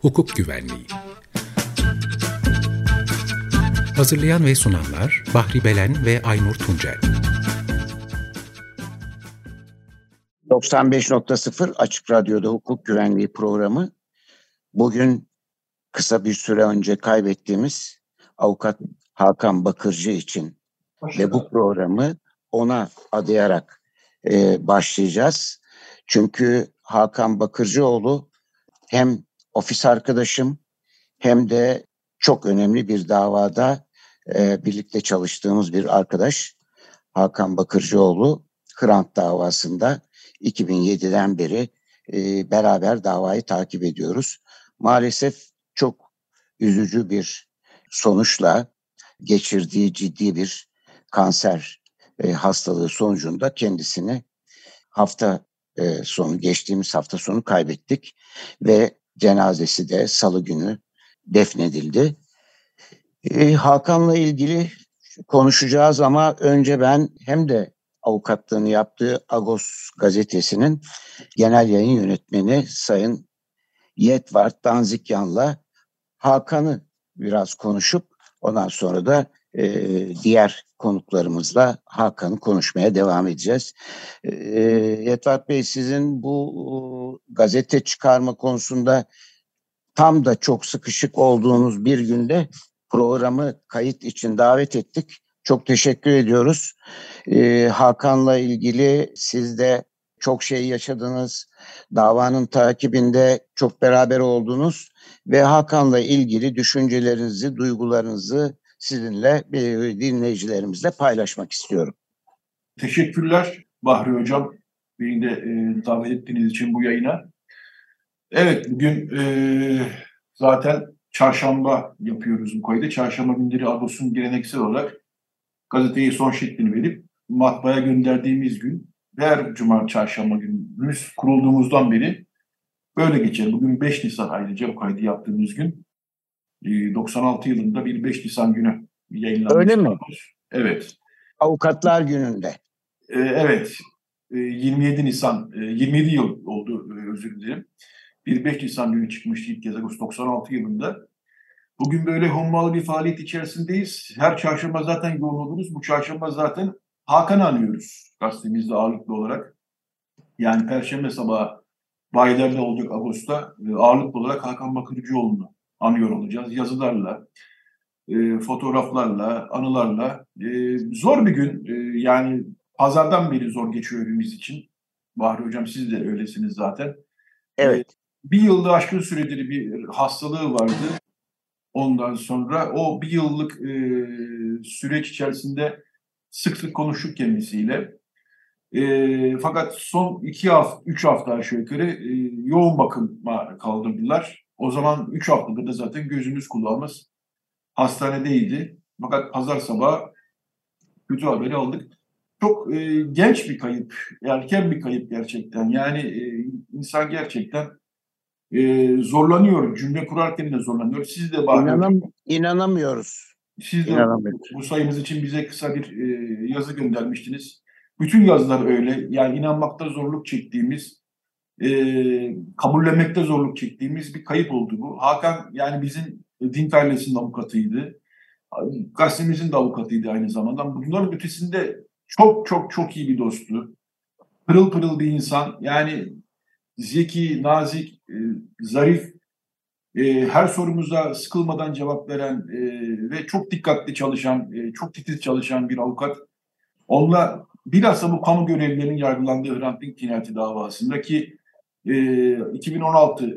Hukuk Güvenliği. Hazırlayan ve sunanlar Bahri Belen ve Aynur Tuncel. 95.0 Açık Radyo'da hukuk güvenliği programı. Bugün kısa bir süre önce kaybettiğimiz avukat Hakan Bakırcı için Ve bu programı ona adayarak e, başlayacağız. Çünkü Hakan Bakırcıoğlu hem ofis arkadaşım hem de çok önemli bir davada e, birlikte çalıştığımız bir arkadaş. Hakan Bakırcıoğlu Hrant davasında 2007'den beri e, beraber davayı takip ediyoruz. Maalesef çok üzücü bir sonuçla geçirdiği ciddi bir kanser e, hastalığı sonucunda kendisini hafta e, sonu geçtiğimiz hafta sonu kaybettik ve cenazesi de salı günü defnedildi. E, Hakan'la ilgili konuşacağız ama önce ben hem de avukatlığını yaptığı Agos gazetesinin genel yayın yönetmeni Sayın Yetvart Danzikyan'la Hakan'ı biraz konuşup ondan sonra da e, diğer konuklarımızla Hakan'ı konuşmaya devam edeceğiz. E, Yetvart Bey sizin bu e, gazete çıkarma konusunda tam da çok sıkışık olduğunuz bir günde programı kayıt için davet ettik. Çok teşekkür ediyoruz. Ee, Hakan'la ilgili siz de çok şey yaşadınız. Davanın takibinde çok beraber oldunuz ve Hakan'la ilgili düşüncelerinizi, duygularınızı sizinle dinleyicilerimizle paylaşmak istiyorum. Teşekkürler Bahri Hocam. Beni de e, davet ettiğiniz için bu yayına. Evet bugün e, zaten çarşamba yapıyoruz bu kaydı. Çarşamba günleri Agos'un geleneksel olarak gazeteyi son şeklini verip matbaaya gönderdiğimiz gün her cuma çarşamba günümüz kurulduğumuzdan beri böyle geçer. Bugün 5 Nisan ayrıca bu kaydı yaptığımız gün. 96 ee, yılında bir 5 Nisan günü yayınlanmış. Öyle mi? Evet. Avukatlar gününde. Ee, evet. 27 ee, Nisan, 27 e, yıl oldu e, özür dilerim. Bir 5 Nisan günü çıkmıştı ilk kez Ağustos 96 yılında. Bugün böyle hummalı bir faaliyet içerisindeyiz. Her çarşamba zaten yoğun oluruz. Bu çarşamba zaten Hakan anıyoruz gazetemizde ağırlıklı olarak. Yani Perşembe sabahı bayilerle olacak Ağustos'ta e, ağırlıklı olarak Hakan Bakırcıoğlu'nu anıyor olacağız. Yazılarla, e, fotoğraflarla, anılarla. E, zor bir gün. E, yani pazardan beri zor geçiyor evimiz için. Bahri Hocam siz de öylesiniz zaten. Evet. E, bir yılda aşkın süredir bir hastalığı vardı. Ondan sonra o bir yıllık e, süreç içerisinde sık sık konuştuk kendisiyle. E, fakat son iki hafta, üç hafta aşağı yukarı e, yoğun bakıma kaldırdılar. O zaman üç haftada da zaten gözümüz kulağımız hastanedeydi. Fakat pazar sabahı kötü haberi aldık. Çok e, genç bir kayıp, erken bir kayıp gerçekten. Yani e, insan gerçekten e, zorlanıyor. Cümle kurarken de zorlanıyor. Siz de İnanam, inanamıyoruz. Siz de bu sayımız için bize kısa bir e, yazı göndermiştiniz. Bütün yazılar öyle. Yani inanmakta zorluk çektiğimiz, e, kabullenmekte zorluk çektiğimiz bir kayıp oldu bu. Hakan yani bizim din ailesinin avukatıydı. Gazetemizin de avukatıydı aynı zamanda. Bunların ötesinde çok çok çok iyi bir dosttu. Pırıl pırıl bir insan. Yani zeki, nazik, e, zarif, e, her sorumuza sıkılmadan cevap veren e, ve çok dikkatli çalışan, e, çok titiz çalışan bir avukat. Onunla bilhassa bu kamu görevlilerinin yargılandığı Hrant Dink cinayeti davasında ki e, 2016 e,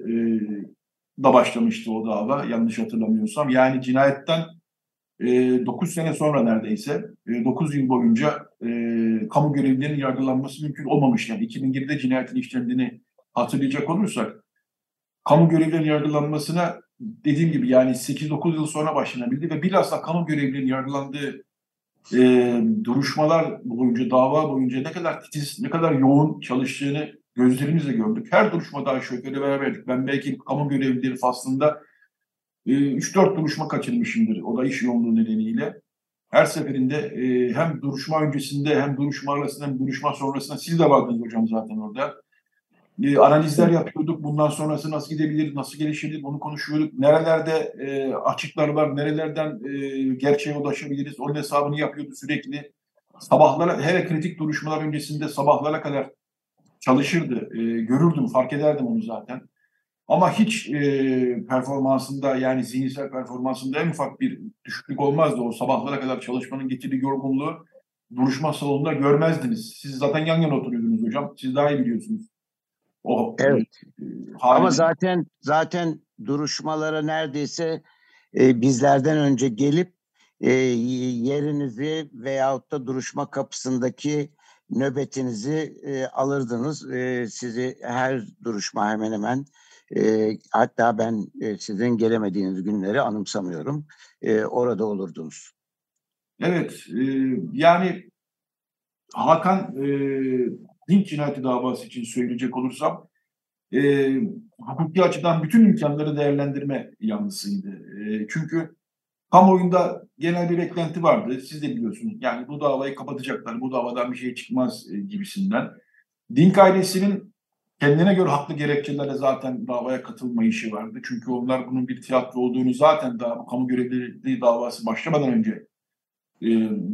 da başlamıştı o dava yanlış hatırlamıyorsam. Yani cinayetten e, 9 sene sonra neredeyse e, 9 yıl boyunca e, kamu görevlilerinin yargılanması mümkün olmamış. Yani 2007'de cinayetin işlendiğini hatırlayacak olursak kamu görevlilerinin yargılanmasına dediğim gibi yani 8-9 yıl sonra başlanabildi ve bilhassa kamu görevlilerinin yargılandığı e, duruşmalar boyunca, dava boyunca ne kadar titiz, ne kadar yoğun çalıştığını gözlerimizle gördük. Her duruşmada aşağı yukarı beraberdik. Ben belki kamu görevlileri faslında e, 3-4 duruşma kaçırmışımdır. O da iş yoğunluğu nedeniyle. her seferinde e, hem duruşma öncesinde hem duruşma arasında hem duruşma sonrasında siz de vardınız hocam zaten orada. E, analizler yapıyorduk. Bundan sonrası nasıl gidebilir, nasıl gelişebilir bunu konuşuyorduk. Nerelerde e, açıklar var, nerelerden e, gerçeğe ulaşabiliriz onun hesabını yapıyordu sürekli. Sabahlara, hele kritik duruşmalar öncesinde sabahlara kadar çalışırdı. E, görürdüm, fark ederdim onu zaten. Ama hiç e, performansında yani zihinsel performansında en ufak bir düşüklük olmazdı. O sabahlara kadar çalışmanın getirdiği yorgunluğu duruşma salonunda görmezdiniz. Siz zaten yan yana oturuyordunuz hocam. Siz daha iyi biliyorsunuz. O, evet. E, Ama zaten zaten duruşmalara neredeyse e, bizlerden önce gelip e, yerinizi veyahut da duruşma kapısındaki nöbetinizi e, alırdınız. E, sizi her duruşma hemen hemen e, hatta ben e, sizin gelemediğiniz günleri anımsamıyorum. E, orada olurdunuz. Evet, e, yani Hakan e, Link cinayeti davası için söyleyecek olursam e, hukuki açıdan bütün imkanları değerlendirme yanlısıydı. E, çünkü kamuoyunda genel bir beklenti vardı. Siz de biliyorsunuz. Yani bu davayı kapatacaklar, bu davadan bir şey çıkmaz e, gibisinden. Dink ailesinin kendine göre haklı gerekçelerle zaten davaya katılma işi vardı. Çünkü onlar bunun bir tiyatro olduğunu zaten daha bu kamu görevliliği davası başlamadan önce e,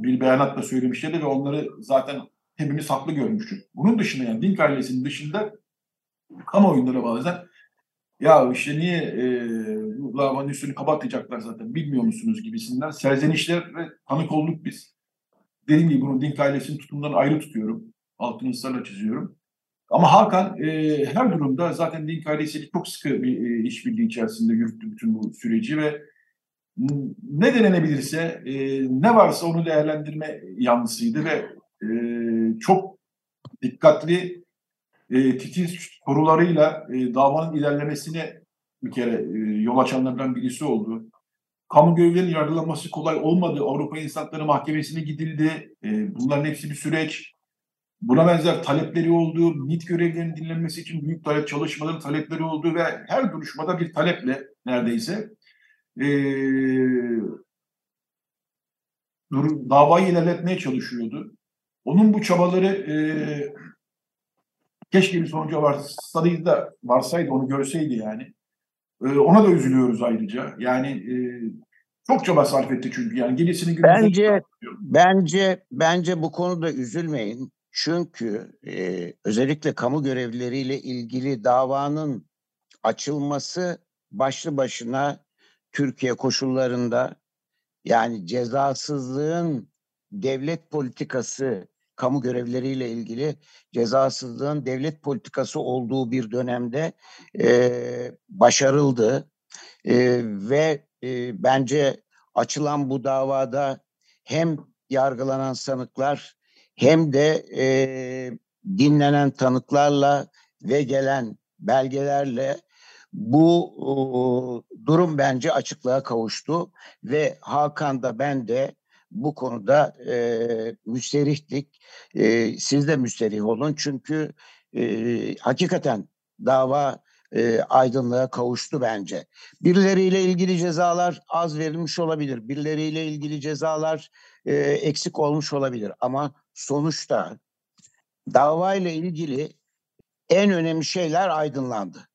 bir beyanatla söylemişlerdi ve onları zaten hepimiz haklı görmüştük. Bunun dışında yani Dink ailesinin dışında kamuoyunlara bazen ya işte niye e, bu davanın üstünü kapatacaklar zaten bilmiyor musunuz gibisinden serzenişler ve tanık olduk biz. Dediğim gibi bunu Dink ailesinin tutumdan ayrı tutuyorum. Altını ısrarla çiziyorum. Ama Hakan e, her durumda zaten Link ailesiyle çok sıkı bir e, işbirliği içerisinde yürüttü bütün bu süreci ve ne denenebilirse, e, ne varsa onu değerlendirme yanlısıydı ve e, çok dikkatli, e, titiz sorularıyla e, davanın ilerlemesine bir kere e, yol açanlardan birisi oldu. Kamu görevlerinin yargılanması kolay olmadı. Avrupa İnsan Hakları Mahkemesi'ne gidildi. E, bunların hepsi bir süreç. Buna benzer talepleri oldu. MİT görevlerinin dinlenmesi için büyük talep çalışmaların talepleri oldu ve her duruşmada bir taleple neredeyse e, davayı ilerletmeye çalışıyordu. Onun bu çabaları e, keşke bir sonuca varsaydı da varsaydı onu görseydi yani. E, ona da üzülüyoruz ayrıca. Yani e, çok çaba sarf etti çünkü yani gerisini bence bence bence bu konuda üzülmeyin. Çünkü e, özellikle kamu görevlileriyle ilgili davanın açılması başlı başına Türkiye koşullarında yani cezasızlığın devlet politikası kamu görevleriyle ilgili cezasızlığın devlet politikası olduğu bir dönemde e, başarıldı. E, ve e, bence açılan bu davada hem yargılanan sanıklar hem de e, dinlenen tanıklarla ve gelen belgelerle bu o, durum bence açıklığa kavuştu ve Hakan da ben de bu konuda e, müsterihtik. E, siz de müsterih olun çünkü e, hakikaten dava e, aydınlığa kavuştu bence. Birileriyle ilgili cezalar az verilmiş olabilir. Birileriyle ilgili cezalar e, eksik olmuş olabilir. Ama sonuçta dava ile ilgili en önemli şeyler aydınlandı.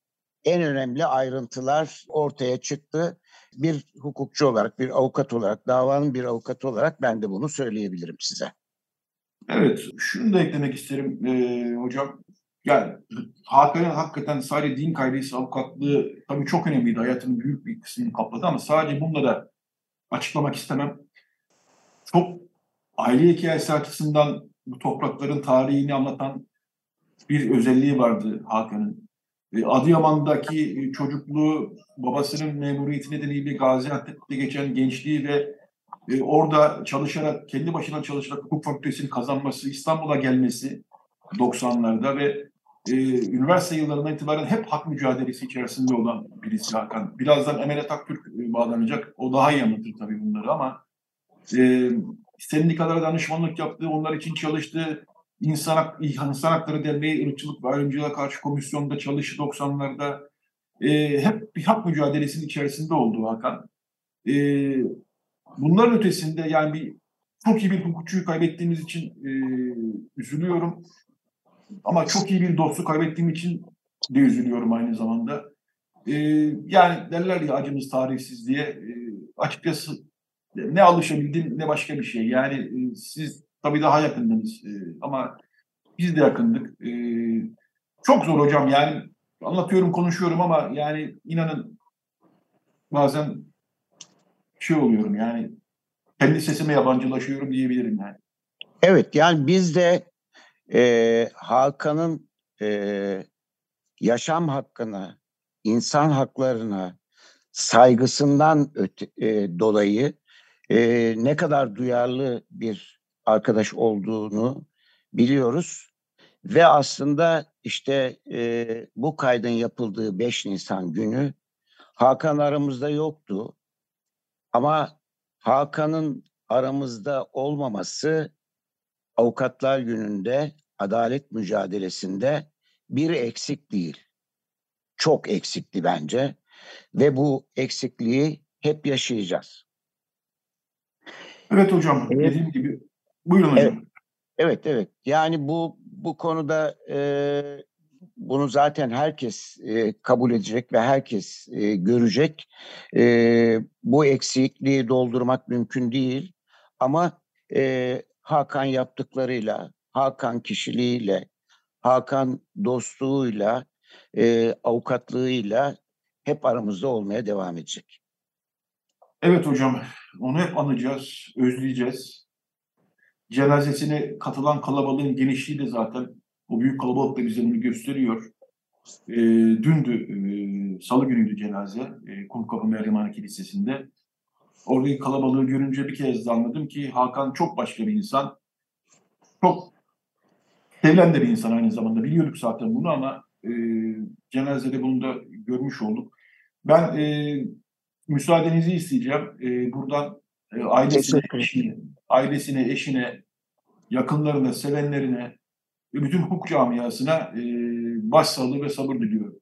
En önemli ayrıntılar ortaya çıktı. Bir hukukçu olarak, bir avukat olarak, davanın bir avukatı olarak ben de bunu söyleyebilirim size. Evet, şunu da eklemek isterim e, hocam. Yani Hakan'ın hakikaten sadece din kaygısı avukatlığı tabii çok önemliydi. Hayatının büyük bir kısmını kapladı ama sadece bunu da açıklamak istemem. Çok aile hikayesi açısından bu toprakların tarihini anlatan bir özelliği vardı Hakan'ın. E, Adıyaman'daki çocukluğu, babasının memuriyeti nedeniyle Gaziantep'te geçen gençliği ve e, orada çalışarak, kendi başına çalışarak hukuk fakültesini kazanması, İstanbul'a gelmesi 90'larda ve e, üniversite yıllarından itibaren hep hak mücadelesi içerisinde olan birisi Hakan. Birazdan Emel Atatürk e, bağlanacak. O daha iyi anlatır tabii bunları ama e, sendikalara danışmanlık yaptı, onlar için çalıştı. İnsan, İnsan Hakları Derneği ırkçılık ve ayrımcılığa karşı komisyonda çalıştı 90'larda. E, hep bir hak mücadelesinin içerisinde oldu Hakan. E, bunların ötesinde yani bir çok iyi bir hukukçuyu kaybettiğimiz için e, üzülüyorum. Ama çok iyi bir dostu kaybettiğim için de üzülüyorum aynı zamanda. E, yani derler ya acımız tarihsiz diye. E, açıkçası ne alışabildim ne başka bir şey. Yani e, siz tabii daha yakındınız e, ama biz de yakındık. E, çok zor hocam yani anlatıyorum konuşuyorum ama yani inanın bazen şey oluyorum yani kendi sesime yabancılaşıyorum diyebilirim yani. Evet yani biz de e, Hakan'ın e, yaşam hakkına, insan haklarına saygısından öte, e, dolayı e, ne kadar duyarlı bir arkadaş olduğunu biliyoruz. Ve aslında işte e, bu kaydın yapıldığı 5 Nisan günü Hakan aramızda yoktu. Ama Hakan'ın aramızda olmaması Avukatlar Günü'nde adalet mücadelesinde bir eksik değil. Çok eksikti bence ve bu eksikliği hep yaşayacağız. Evet hocam, evet. dediğim gibi. Buyurun hocam. Evet, evet. evet. Yani bu bu konuda e, bunu zaten herkes e, kabul edecek ve herkes e, görecek. E, bu eksikliği doldurmak mümkün değil. Ama e, Hakan yaptıklarıyla, Hakan kişiliğiyle, Hakan dostluğuyla, e, avukatlığıyla hep aramızda olmaya devam edecek. Evet hocam, onu hep anacağız, özleyeceğiz. Cenazesine katılan kalabalığın genişliği de zaten o büyük kalabalık da bize bunu gösteriyor. E, dündü, e, salı günüydü cenaze, e, Kumkapı Meryemhane Kilisesi'nde. Oradaki kalabalığı görünce bir kez de anladım ki Hakan çok başka bir insan. Çok sevilen de bir insan aynı zamanda. Biliyorduk zaten bunu ama e, cenazede bunu da görmüş olduk. Ben e, müsaadenizi isteyeceğim. E, buradan ailesine, eşine, ailesine, eşine, yakınlarına, sevenlerine ve bütün hukuk camiasına e, başsağlığı ve sabır diliyorum.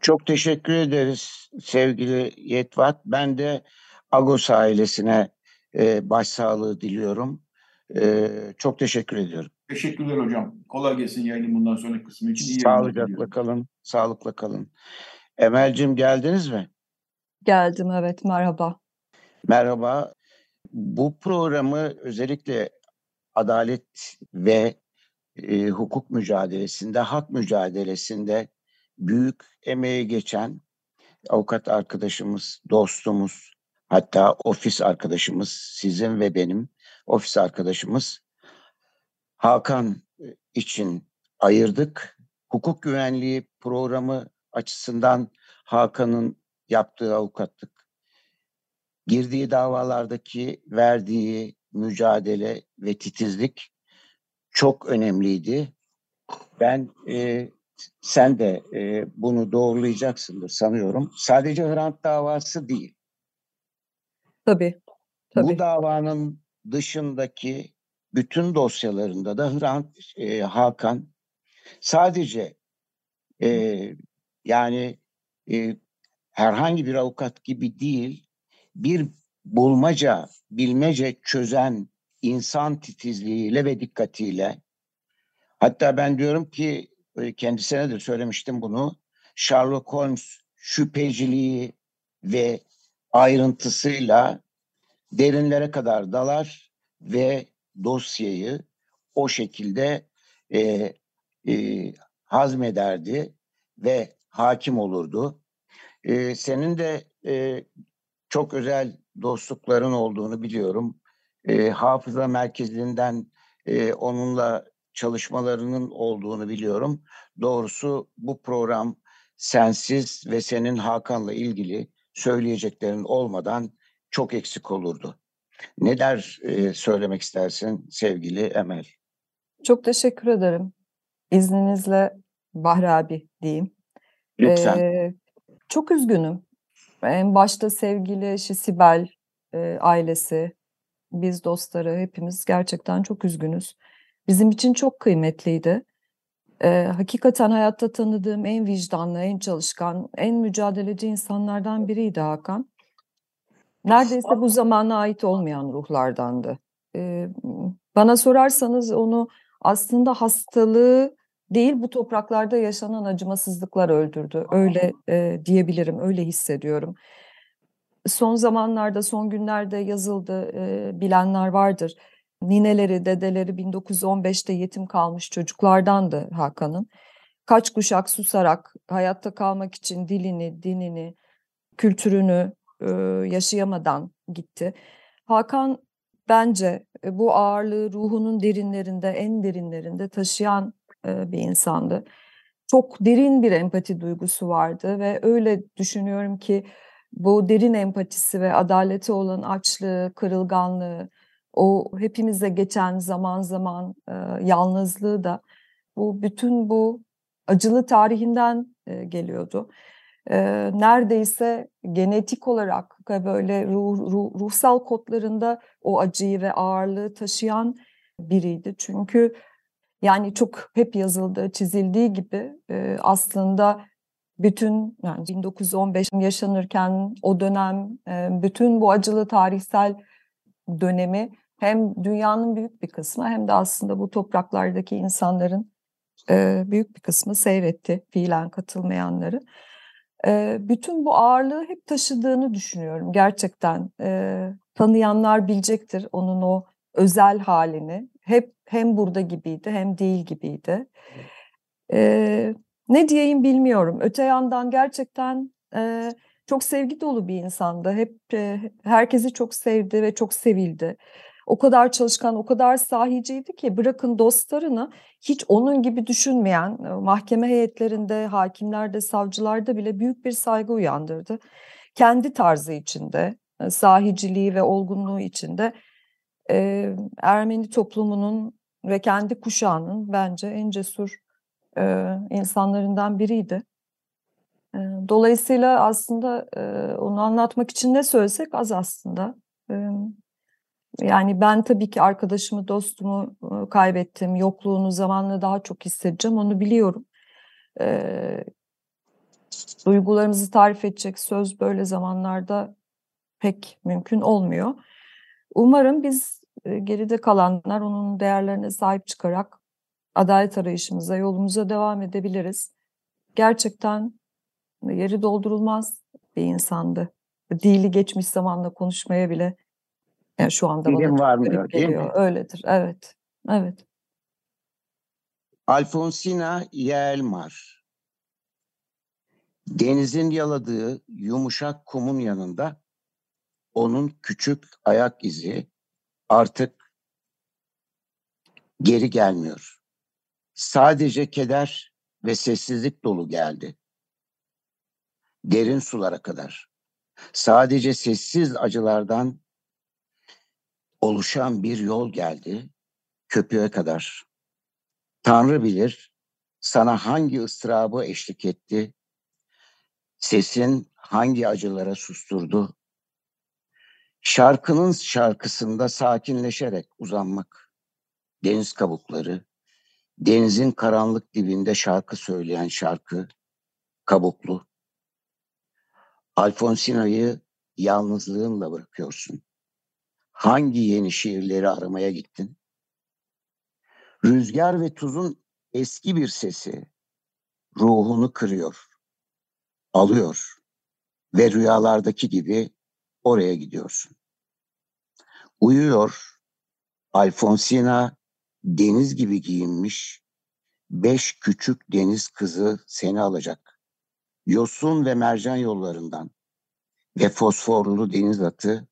Çok teşekkür ederiz sevgili Yetvat. Ben de Agos ailesine e, başsağlığı diliyorum. E, çok teşekkür ediyorum. Teşekkürler hocam. Kolay gelsin yayının bundan sonraki kısmı için. İyi Sağlıcakla kalın, sağlıkla kalın. Emel'cim geldiniz mi? Geldim evet merhaba. Merhaba. Bu programı özellikle adalet ve e, hukuk mücadelesinde, hak mücadelesinde büyük emeği geçen avukat arkadaşımız, dostumuz, hatta ofis arkadaşımız, sizin ve benim ofis arkadaşımız Hakan için ayırdık. Hukuk güvenliği programı açısından Hakan'ın yaptığı avukatlık, girdiği davalardaki verdiği mücadele ve titizlik çok önemliydi. Ben e, sen de e, bunu doğrulayacaksındır sanıyorum. Sadece Hrant davası değil. Tabii. tabii. Bu davanın dışındaki bütün dosyalarında da Hrant e, Hakan sadece e, yani e, herhangi bir avukat gibi değil bir bulmaca, bilmece çözen insan titizliğiyle ve dikkatiyle hatta ben diyorum ki kendisine de söylemiştim bunu Sherlock Holmes şüpheciliği ve ayrıntısıyla derinlere kadar dalar ve dosyayı o şekilde e, e, hazmederdi ve hakim olurdu. E, senin de e, çok özel dostlukların olduğunu biliyorum. E, hafıza merkezinden e, onunla çalışmalarının olduğunu biliyorum. Doğrusu bu program sensiz ve senin Hakan'la ilgili söyleyeceklerin olmadan çok eksik olurdu. Neler e, söylemek istersin sevgili Emel? Çok teşekkür ederim. İzninizle Bahri abi diyeyim. Lütfen. Ee, çok üzgünüm. En başta sevgili eşi Sibel, e, ailesi, biz dostları hepimiz gerçekten çok üzgünüz. Bizim için çok kıymetliydi. Ee, hakikaten hayatta tanıdığım en vicdanlı, en çalışkan, en mücadeleci insanlardan biriydi Hakan. Neredeyse bu zamana ait olmayan ruhlardandı. e, bana sorarsanız onu aslında hastalığı değil bu topraklarda yaşanan acımasızlıklar öldürdü. Öyle e, diyebilirim, öyle hissediyorum. Son zamanlarda, son günlerde yazıldı, e, bilenler vardır. Nineleri, dedeleri 1915'te yetim kalmış çocuklardandı Hakan'ın. Kaç kuşak susarak hayatta kalmak için dilini, dinini, kültürünü e, yaşayamadan gitti. Hakan bence e, bu ağırlığı ruhunun derinlerinde, en derinlerinde taşıyan e, bir insandı. Çok derin bir empati duygusu vardı ve öyle düşünüyorum ki bu derin empatisi ve adalete olan açlığı, kırılganlığı, o hepimize geçen zaman zaman e, yalnızlığı da bu bütün bu acılı tarihinden e, geliyordu. E, neredeyse genetik olarak böyle ruh, ruh, ruhsal kodlarında o acıyı ve ağırlığı taşıyan biriydi. Çünkü yani çok hep yazıldığı, çizildiği gibi e, aslında bütün yani 1915 yaşanırken o dönem e, bütün bu acılı tarihsel dönemi hem dünyanın büyük bir kısmı hem de aslında bu topraklardaki insanların e, büyük bir kısmı seyretti fiilen katılmayanları. E, bütün bu ağırlığı hep taşıdığını düşünüyorum gerçekten. E, tanıyanlar bilecektir onun o özel halini. Hep hem burada gibiydi hem değil gibiydi. E, ne diyeyim bilmiyorum. Öte yandan gerçekten e, çok sevgi dolu bir insandı. Hep e, herkesi çok sevdi ve çok sevildi. O kadar çalışkan, o kadar sahiciydi ki bırakın dostlarını hiç onun gibi düşünmeyen mahkeme heyetlerinde, hakimlerde, savcılarda bile büyük bir saygı uyandırdı. Kendi tarzı içinde, sahiciliği ve olgunluğu içinde e, Ermeni toplumunun ve kendi kuşağının bence en cesur e, insanlarından biriydi. E, dolayısıyla aslında e, onu anlatmak için ne söylesek az aslında. E, yani ben tabii ki arkadaşımı, dostumu e, kaybettim. Yokluğunu zamanla daha çok hissedeceğim. Onu biliyorum. E, duygularımızı tarif edecek söz böyle zamanlarda pek mümkün olmuyor. Umarım biz e, geride kalanlar onun değerlerine sahip çıkarak adalet arayışımıza, yolumuza devam edebiliriz. Gerçekten yeri doldurulmaz bir insandı. Dili geçmiş zamanla konuşmaya bile yani şu anda Dilim bana varmıyor değil geliyor. mi? Öyledir, evet. Evet. Alfonsina Yelmar. Denizin yaladığı yumuşak kumun yanında onun küçük ayak izi artık geri gelmiyor. Sadece keder ve sessizlik dolu geldi. Derin sulara kadar. Sadece sessiz acılardan oluşan bir yol geldi köpüğe kadar. Tanrı bilir sana hangi ıstırabı eşlik etti, sesin hangi acılara susturdu. Şarkının şarkısında sakinleşerek uzanmak, deniz kabukları, denizin karanlık dibinde şarkı söyleyen şarkı, kabuklu. Alfonsina'yı yalnızlığınla bırakıyorsun. Hangi yeni şiirleri aramaya gittin? Rüzgar ve tuzun eski bir sesi ruhunu kırıyor, alıyor ve rüyalardaki gibi oraya gidiyorsun. Uyuyor, Alfonsina deniz gibi giyinmiş, beş küçük deniz kızı seni alacak. Yosun ve mercan yollarından ve fosforlu deniz atı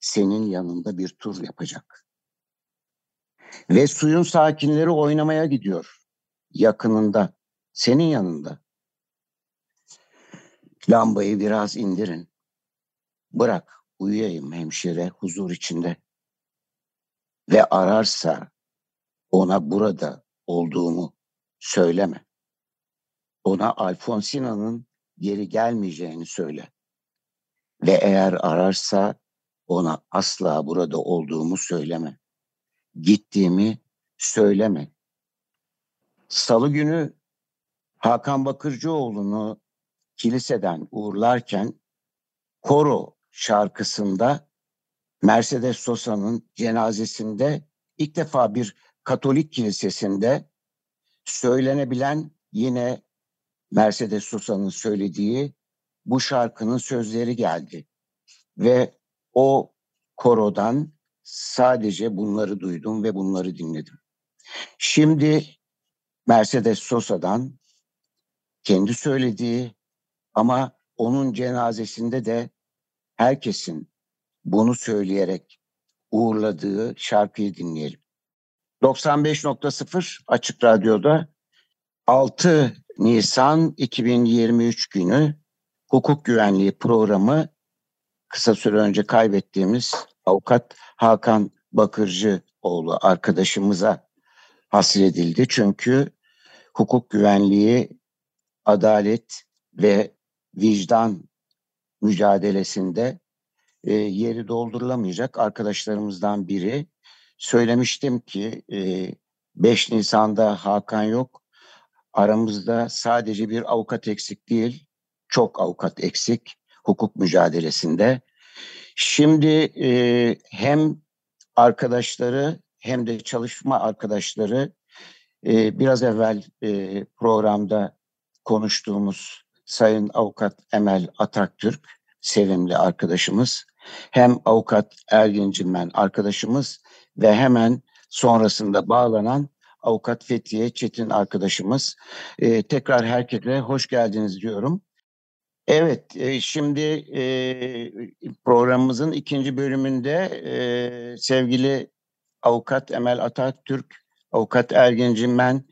senin yanında bir tur yapacak. Ve suyun sakinleri oynamaya gidiyor. Yakınında, senin yanında. Lambayı biraz indirin. Bırak uyuyayım hemşire huzur içinde. Ve ararsa ona burada olduğumu söyleme. Ona Alfonsina'nın geri gelmeyeceğini söyle. Ve eğer ararsa ona asla burada olduğumu söyleme. Gittiğimi söyleme. Salı günü Hakan Bakırcıoğlu'nu kiliseden uğurlarken koro şarkısında Mercedes Sosa'nın cenazesinde ilk defa bir Katolik kilisesinde söylenebilen yine Mercedes Sosa'nın söylediği bu şarkının sözleri geldi. Ve o korodan sadece bunları duydum ve bunları dinledim. Şimdi Mercedes Sosa'dan kendi söylediği ama onun cenazesinde de herkesin bunu söyleyerek uğurladığı şarkıyı dinleyelim. 95.0 Açık Radyo'da 6 Nisan 2023 günü hukuk güvenliği programı kısa süre önce kaybettiğimiz avukat Hakan Bakırcıoğlu arkadaşımıza hasredildi. Çünkü hukuk güvenliği, adalet ve vicdan mücadelesinde e, yeri doldurulamayacak arkadaşlarımızdan biri. Söylemiştim ki e, 5 Nisan'da Hakan yok. Aramızda sadece bir avukat eksik değil, çok avukat eksik hukuk mücadelesinde. Şimdi e, hem arkadaşları hem de çalışma arkadaşları e, biraz evvel e, programda konuştuğumuz Sayın Avukat Emel Ataktürk, sevimli arkadaşımız, hem Avukat Ergin Cilmen arkadaşımız ve hemen sonrasında bağlanan Avukat Fethiye Çetin arkadaşımız. E, tekrar herkese hoş geldiniz diyorum. Evet, e, şimdi e, programımızın ikinci bölümünde e, sevgili Avukat Emel Atatürk, Avukat Ergin Cimmen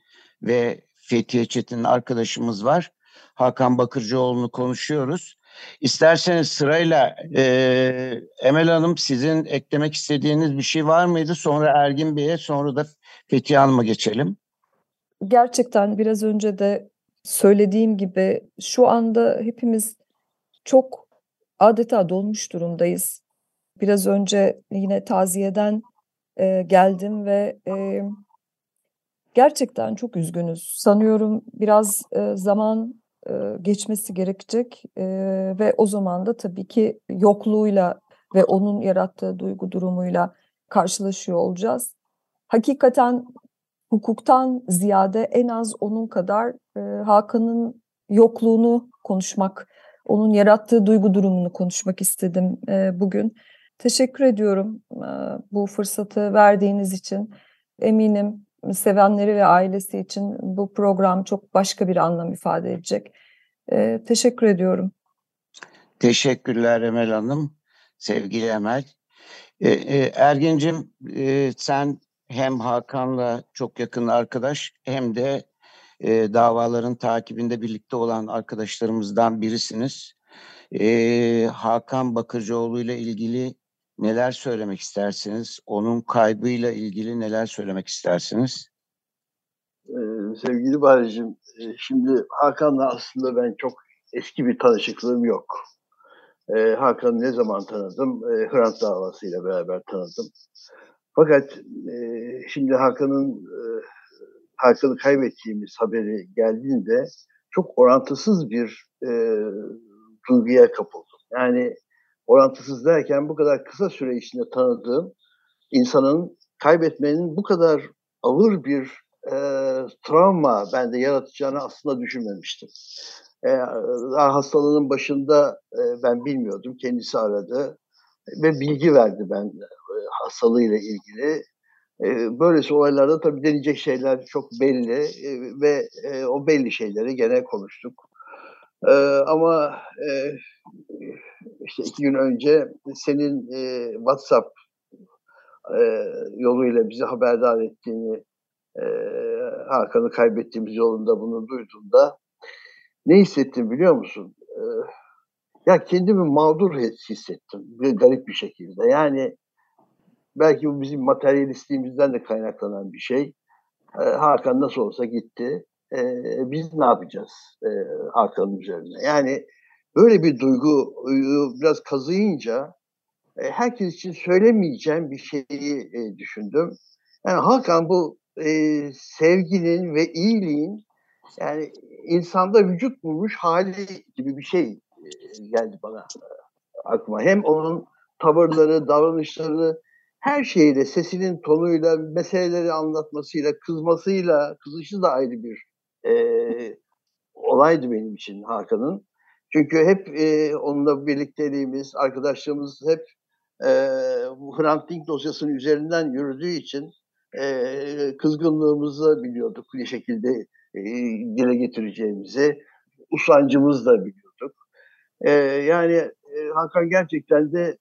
ve Fethiye Çetin arkadaşımız var. Hakan Bakırcıoğlu'nu konuşuyoruz. İsterseniz sırayla e, Emel Hanım sizin eklemek istediğiniz bir şey var mıydı? Sonra Ergin Bey'e sonra da Fethiye Hanım'a geçelim. Gerçekten biraz önce de söylediğim gibi şu anda hepimiz çok adeta dolmuş durumdayız. Biraz önce yine taziyeden e, geldim ve e, gerçekten çok üzgünüz. Sanıyorum biraz e, zaman geçmesi gerekecek ve o zaman da tabii ki yokluğuyla ve onun yarattığı duygu durumuyla karşılaşıyor olacağız. Hakikaten hukuktan ziyade en az onun kadar Hakan'ın yokluğunu konuşmak, onun yarattığı duygu durumunu konuşmak istedim bugün. Teşekkür ediyorum bu fırsatı verdiğiniz için. Eminim sevenleri ve ailesi için bu program çok başka bir anlam ifade edecek. E, teşekkür ediyorum. Teşekkürler Emel Hanım, sevgili Emel. E, e, Ergin'cim e, sen hem Hakan'la çok yakın arkadaş hem de e, davaların takibinde birlikte olan arkadaşlarımızdan birisiniz. E, Hakan Bakırcıoğlu ile ilgili neler söylemek istersiniz? Onun kaybıyla ilgili neler söylemek istersiniz? Ee, sevgili Barış'ım, e, şimdi Hakan'la aslında ben çok eski bir tanışıklığım yok. Ee, Hakan'ı ne zaman tanıdım? Ee, Hrant davasıyla beraber tanıdım. Fakat e, şimdi Hakan'ın e, Hakan'ı kaybettiğimiz haberi geldiğinde çok orantısız bir e, duyguya kapıldım. Yani orantısız derken bu kadar kısa süre içinde tanıdığım insanın kaybetmenin bu kadar ağır bir e, travma bende yaratacağını aslında düşünmemiştim. E, hastalığının başında e, ben bilmiyordum. Kendisi aradı ve bilgi verdi ben e, hastalığıyla ilgili. E, böylesi olaylarda tabii deneyecek şeyler çok belli e, ve e, o belli şeyleri gene konuştuk. E, ama e, işte iki gün önce senin e, WhatsApp e, yoluyla bizi haberdar ettiğini e, Hakan'ı kaybettiğimiz yolunda bunu duyduğumda ne hissettim biliyor musun? E, ya kendimi mağdur hissettim garip bir şekilde. Yani belki bu bizim materyalistliğimizden de kaynaklanan bir şey. E, Hakan nasıl olsa gitti. E, biz ne yapacağız e, Hakan'ın üzerine? Yani böyle bir duygu biraz kazıyınca e, herkes için söylemeyeceğim bir şeyi e, düşündüm. Yani Hakan bu e, sevginin ve iyiliğin yani insanda vücut bulmuş hali gibi bir şey geldi bana aklıma. Hem onun tavırları, davranışları her şeyle, sesinin tonuyla, meseleleri anlatmasıyla, kızmasıyla, kızışı da ayrı bir e, olaydı benim için Hakan'ın. Çünkü hep e, onunla birlikteliğimiz, arkadaşlığımız hep e, Hrant Dink dosyasının üzerinden yürüdüğü için e, kızgınlığımızı biliyorduk ne şekilde e, dile getireceğimizi, usancımızı da biliyorduk. E, yani e, Hakan gerçekten de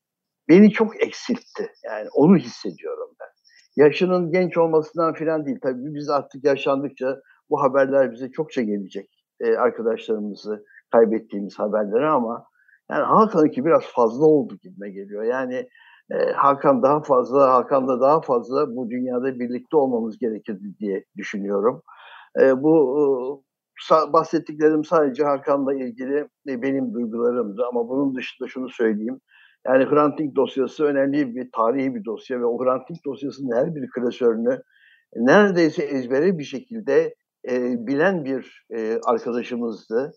beni çok eksiltti. Yani onu hissediyorum ben. Yaşının genç olmasından filan değil. Tabii biz artık yaşlandıkça bu haberler bize çokça gelecek. E, arkadaşlarımızı kaybettiğimiz haberleri ama yani Hakan'ınki biraz fazla oldu gibime geliyor. Yani e, Hakan daha fazla, Hakan'la daha fazla bu dünyada birlikte olmamız gerekirdi diye düşünüyorum. E, bu e, bahsettiklerim sadece Hakan'la ilgili e, benim duygularımdı ama bunun dışında şunu söyleyeyim. Yani Hrant Dink dosyası önemli bir tarihi bir dosya ve o Hrant Dink dosyasının her bir klasörünü neredeyse ezbere bir şekilde e, bilen bir e, arkadaşımızdı.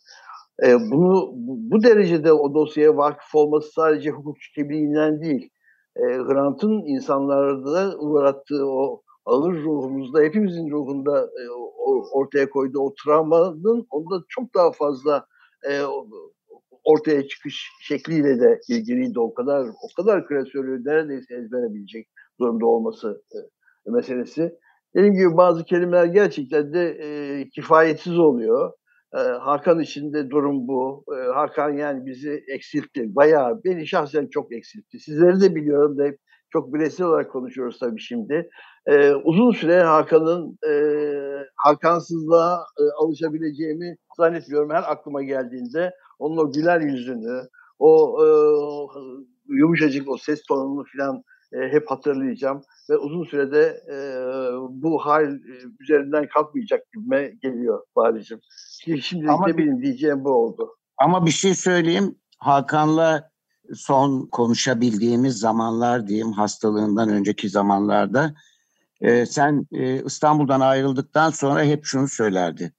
E, bunu bu derecede o dosyaya vakıf olması sadece hukukçu kimliğinden değil, e, Hrant'ın insanlarda uğrattığı o ağır ruhumuzda, hepimizin ruhunda e, o, ortaya koyduğu o travmanın onda çok daha fazla e, ortaya çıkış şekliyle de ilgiliydi. O kadar o kadar klasörü neredeyse ezbere bilecek durumda olması e, meselesi. Dediğim gibi bazı kelimeler gerçekten de e, kifayetsiz oluyor. E, Hakan için de durum bu. E, Hakan yani bizi eksiltti. Bayağı beni şahsen çok eksiltti. Sizleri de biliyorum da çok bireysel olarak konuşuyoruz tabii şimdi. E, uzun süre Hakan'ın e, Hakansızlığa e, alışabileceğimi zannetmiyorum. Her aklıma geldiğinde onun o güler yüzünü, o e, yumuşacık o ses tonunu falan e, hep hatırlayacağım ve uzun sürede e, bu hal e, üzerinden kalkmayacak gibime geliyor Baricim. Şimdi ama, de benim diyeceğim bu oldu. Ama bir şey söyleyeyim. Hakan'la son konuşabildiğimiz zamanlar diyeyim hastalığından önceki zamanlarda e, sen e, İstanbul'dan ayrıldıktan sonra hep şunu söylerdi.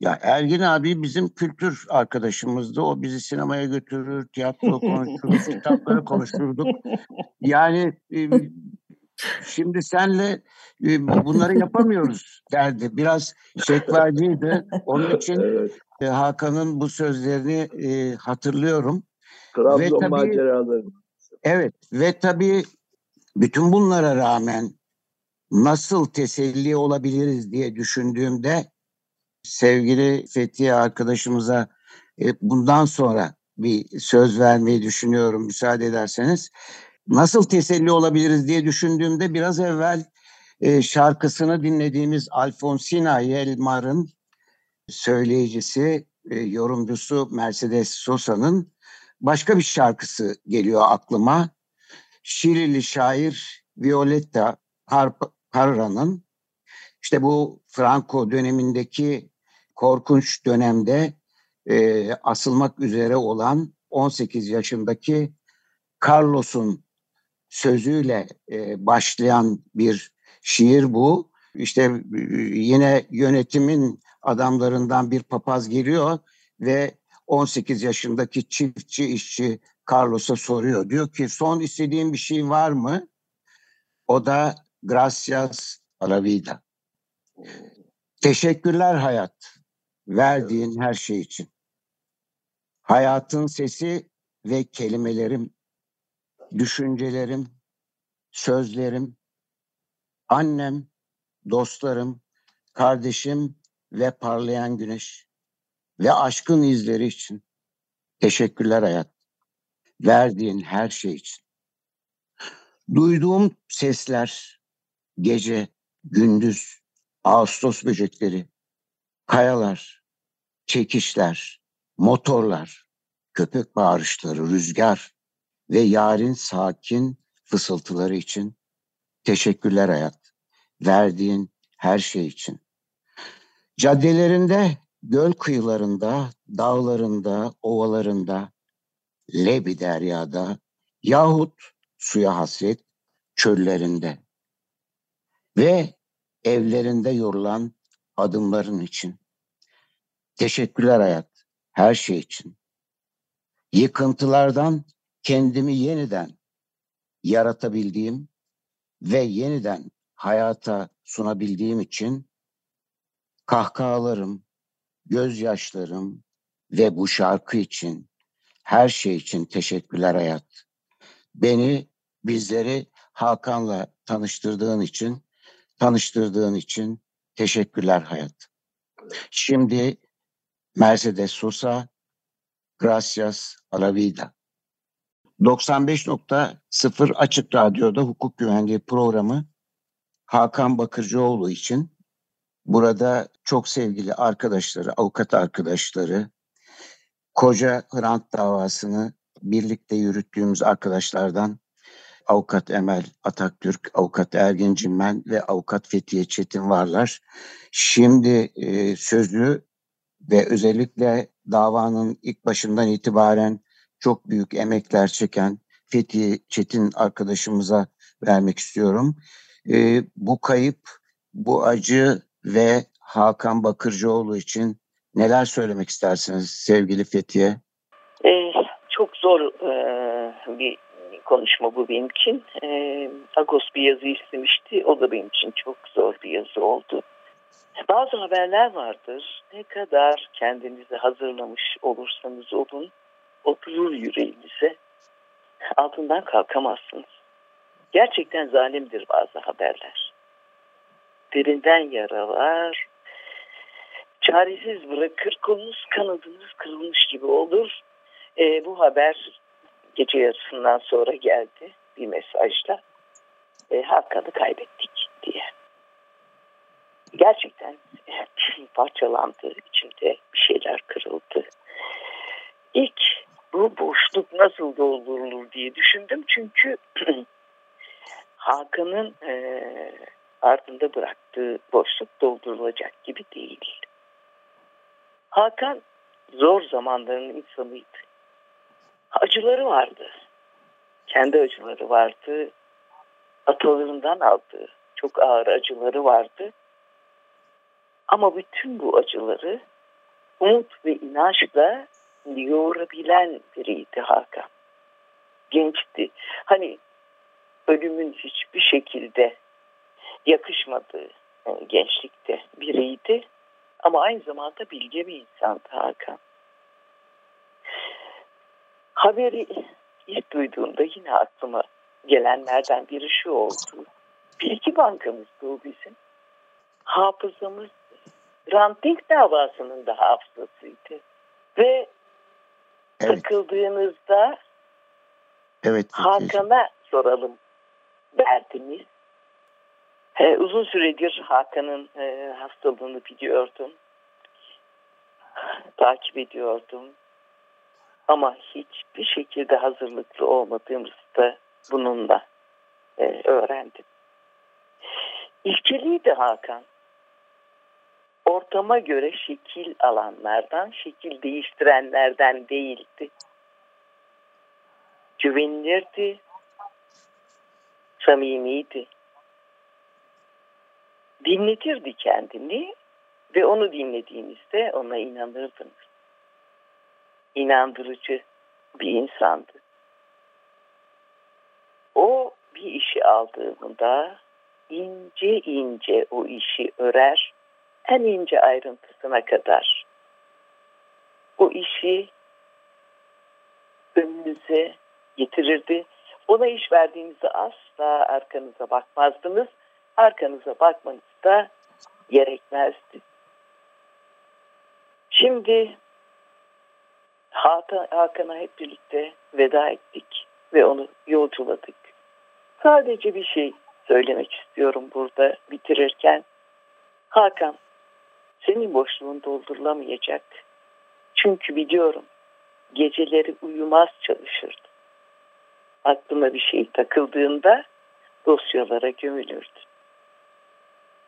Ya Ergin abi bizim kültür arkadaşımızdı. O bizi sinemaya götürür, tiyatro konuşuruz, kitapları konuşurduk. Yani e, şimdi senle e, bunları yapamıyoruz derdi. Biraz şekvacıydı. Onun için evet. e, Hakan'ın bu sözlerini e, hatırlıyorum. Trabzon ve tabii, maceraları. Evet ve tabii bütün bunlara rağmen nasıl teselli olabiliriz diye düşündüğümde sevgili Fethiye arkadaşımıza e, bundan sonra bir söz vermeyi düşünüyorum müsaade ederseniz. Nasıl teselli olabiliriz diye düşündüğümde biraz evvel e, şarkısını dinlediğimiz Alfonsina Yelmar'ın söyleyicisi, e, yorumcusu Mercedes Sosa'nın başka bir şarkısı geliyor aklıma. Şilili şair Violetta Parra'nın işte bu Franco dönemindeki korkunç dönemde e, asılmak üzere olan 18 yaşındaki Carlos'un sözüyle e, başlayan bir şiir bu. İşte e, yine yönetimin adamlarından bir papaz geliyor ve 18 yaşındaki çiftçi işçi Carlos'a soruyor. Diyor ki son istediğin bir şey var mı? O da gracias a la vida. Teşekkürler hayat. Verdiğin her şey için. Hayatın sesi ve kelimelerim, düşüncelerim, sözlerim, annem, dostlarım, kardeşim ve parlayan güneş ve aşkın izleri için. Teşekkürler hayat. Verdiğin her şey için. Duyduğum sesler, gece, gündüz, Ağustos böcekleri, kayalar, çekişler, motorlar, köpek bağırışları, rüzgar ve yarın sakin fısıltıları için teşekkürler hayat. Verdiğin her şey için. Caddelerinde, göl kıyılarında, dağlarında, ovalarında, Lebi deryada yahut suya hasret çöllerinde ve evlerinde yorulan adımların için. Teşekkürler hayat, her şey için. Yıkıntılardan kendimi yeniden yaratabildiğim ve yeniden hayata sunabildiğim için kahkahalarım, gözyaşlarım ve bu şarkı için, her şey için teşekkürler hayat. Beni, bizleri Hakan'la tanıştırdığın için, tanıştırdığın için teşekkürler hayat. Şimdi Mercedes Sosa, Gracias a la vida. 95.0 Açık Radyo'da hukuk güvenliği programı Hakan Bakırcıoğlu için burada çok sevgili arkadaşları, avukat arkadaşları, koca Hrant davasını birlikte yürüttüğümüz arkadaşlardan avukat Emel Ataktürk, avukat Ergin Cimmen ve avukat Fethiye Çetin varlar. Şimdi e, sözlü ve özellikle davanın ilk başından itibaren çok büyük emekler çeken Fethiye Çetin arkadaşımıza vermek istiyorum. E, bu kayıp, bu acı ve Hakan Bakırcıoğlu için neler söylemek istersiniz sevgili Fethiye? Ee, çok zor e, bir konuşma bu benim için. E, Agos bir yazı istemişti. O da benim için çok zor bir yazı oldu. Bazı haberler vardır. Ne kadar kendinizi hazırlamış olursanız olun, oturur yüreğinize. Altından kalkamazsınız. Gerçekten zalimdir bazı haberler. Derinden yaralar, çaresiz bırakır, kolunuz kanadınız kırılmış gibi olur. E, bu haber gece yarısından sonra geldi bir mesajla. E, Hakan'ı kaybettik diye. Gerçekten parçalandı, içimde bir şeyler kırıldı. İlk bu boşluk nasıl doldurulur diye düşündüm çünkü Hakan'ın e, ardında bıraktığı boşluk doldurulacak gibi değil. Hakan zor zamanların insanıydı. Acıları vardı. Kendi acıları vardı. Atalarından aldığı çok ağır acıları vardı. Ama bütün bu acıları umut ve inançla yoğurabilen biriydi Hakan. Gençti. Hani ölümün hiçbir şekilde yakışmadığı yani gençlikte biriydi. Ama aynı zamanda bilge bir insandı Hakan. Haberi ilk duyduğumda yine aklıma gelenlerden biri şu oldu. Bilgi bankamızdı o bizim. Hafızamız Ranting davasının da hafızasıydı. Ve evet. takıldığınızda evet, Hakan'a soralım derdiniz. Ee, uzun süredir Hakan'ın e, hastalığını biliyordum. Takip ediyordum. Ama hiçbir şekilde hazırlıklı olmadığımızı da bununla e, öğrendim. İlkeliydi Hakan. Ortama göre şekil alanlardan, şekil değiştirenlerden değildi. Güvenilirdi, samimiydi. Dinletirdi kendini ve onu dinlediğinizde ona inanırdınız. İnandırıcı bir insandı. O bir işi aldığında ince ince o işi örer, en ince ayrıntısına kadar. O işi önünüze getirirdi. Ona iş verdiğinizde asla arkanıza bakmazdınız. Arkanıza bakmanız da gerekmezdi. Şimdi Hakan'a hep birlikte veda ettik ve onu yolculadık. Sadece bir şey söylemek istiyorum burada bitirirken. Hakan, senin boşluğun doldurulamayacak. Çünkü biliyorum geceleri uyumaz çalışırdı. Aklıma bir şey takıldığında dosyalara gömülürdü.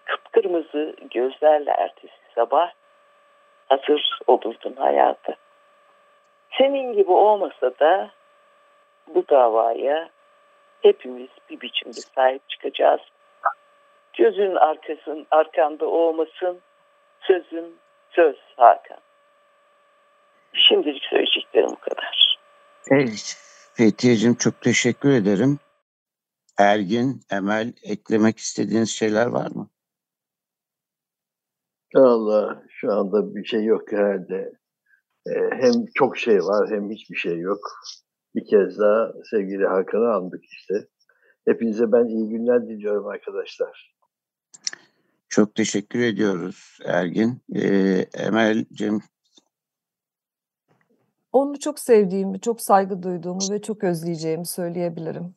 Kıpkırmızı gözlerle ertesi sabah hazır olurdun hayata. Senin gibi olmasa da bu davaya hepimiz bir biçimde sahip çıkacağız. Gözün arkasın, arkanda olmasın, sözün söz Hakan. Şimdilik söyleyeceklerim bu kadar. Evet, Fethiye'cim çok teşekkür ederim. Ergin, Emel eklemek istediğiniz şeyler var mı? Allah şu anda bir şey yok herhalde. Ee, hem çok şey var hem hiçbir şey yok. Bir kez daha sevgili Hakan'ı andık işte. Hepinize ben iyi günler diliyorum arkadaşlar. Çok teşekkür ediyoruz Ergin. Ee, Emel'cim Onu çok sevdiğimi, çok saygı duyduğumu ve çok özleyeceğimi söyleyebilirim.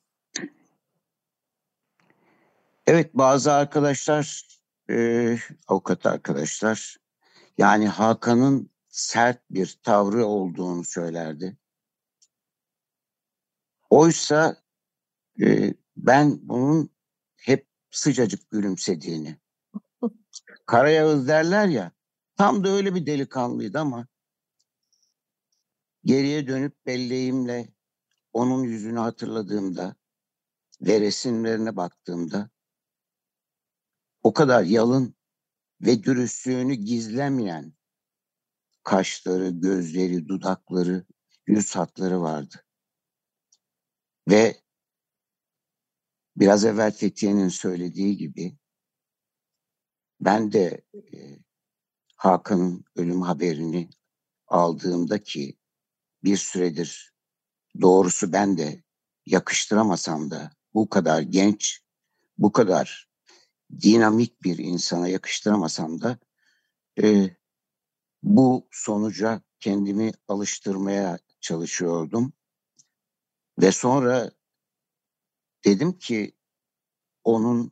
Evet bazı arkadaşlar, e, avukat arkadaşlar yani Hakan'ın sert bir tavrı olduğunu söylerdi. Oysa e, ben bunun hep sıcacık gülümsediğini. Karayağız derler ya tam da öyle bir delikanlıydı ama geriye dönüp belleğimle onun yüzünü hatırladığımda ve resimlerine baktığımda o kadar yalın ve dürüstlüğünü gizlemeyen kaşları, gözleri, dudakları, yüz hatları vardı. Ve biraz evvel Fethiye'nin söylediği gibi ben de e, Hakan'ın ölüm haberini aldığımda ki bir süredir doğrusu ben de yakıştıramasam da bu kadar genç, bu kadar dinamik bir insana yakıştıramasam da e, bu sonuca kendimi alıştırmaya çalışıyordum. Ve sonra dedim ki onun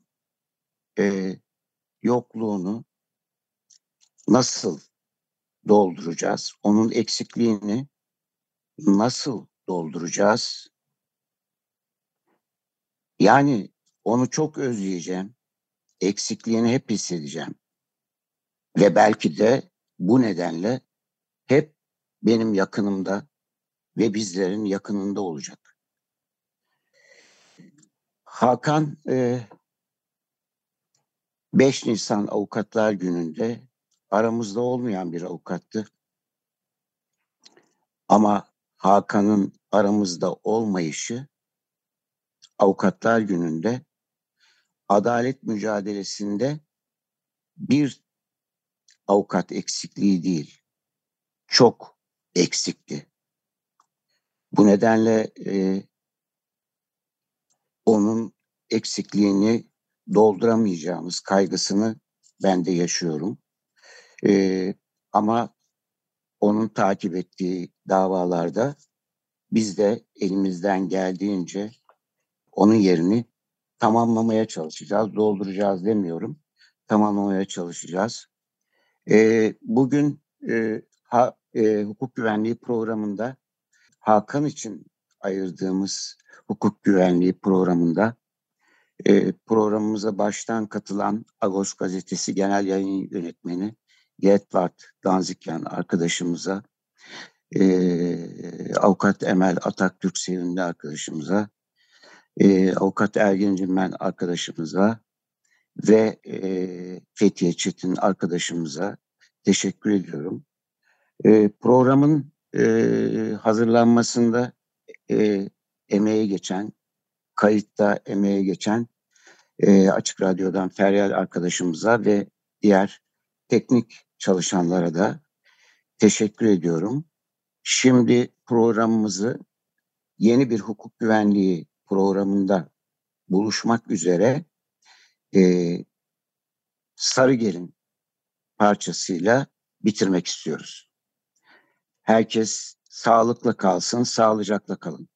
e, yokluğunu nasıl dolduracağız? Onun eksikliğini nasıl dolduracağız? Yani onu çok özleyeceğim. Eksikliğini hep hissedeceğim. Ve belki de bu nedenle hep benim yakınımda ve bizlerin yakınında olacak. Hakan e, 5 Nisan Avukatlar Günü'nde aramızda olmayan bir avukattı. Ama Hakan'ın aramızda olmayışı Avukatlar Günü'nde adalet mücadelesinde bir avukat eksikliği değil, çok eksikti. Bu nedenle e, onun eksikliğini dolduramayacağımız kaygısını ben de yaşıyorum. E, ama onun takip ettiği davalarda biz de elimizden geldiğince onun yerini tamamlamaya çalışacağız. Dolduracağız demiyorum. Tamamlamaya çalışacağız. E, bugün e, ha, e, hukuk güvenliği programında Hakan için ayırdığımız hukuk güvenliği programında e, programımıza baştan katılan Agos Gazetesi Genel Yayın Yönetmeni Yetvart Danzikyan arkadaşımıza, e, Avukat Emel Ataktürk Sevimli arkadaşımıza, e, Avukat Ergin Cimmen arkadaşımıza ve e, Fethiye Çetin arkadaşımıza teşekkür ediyorum. E, programın e, hazırlanmasında e, emeğe geçen, kayıtta emeğe geçen e, Açık Radyo'dan Feryal arkadaşımıza ve diğer teknik çalışanlara da teşekkür ediyorum. Şimdi programımızı yeni bir hukuk güvenliği programında buluşmak üzere e, Sarı Gelin parçasıyla bitirmek istiyoruz. Herkes sağlıkla kalsın, sağlıcakla kalın.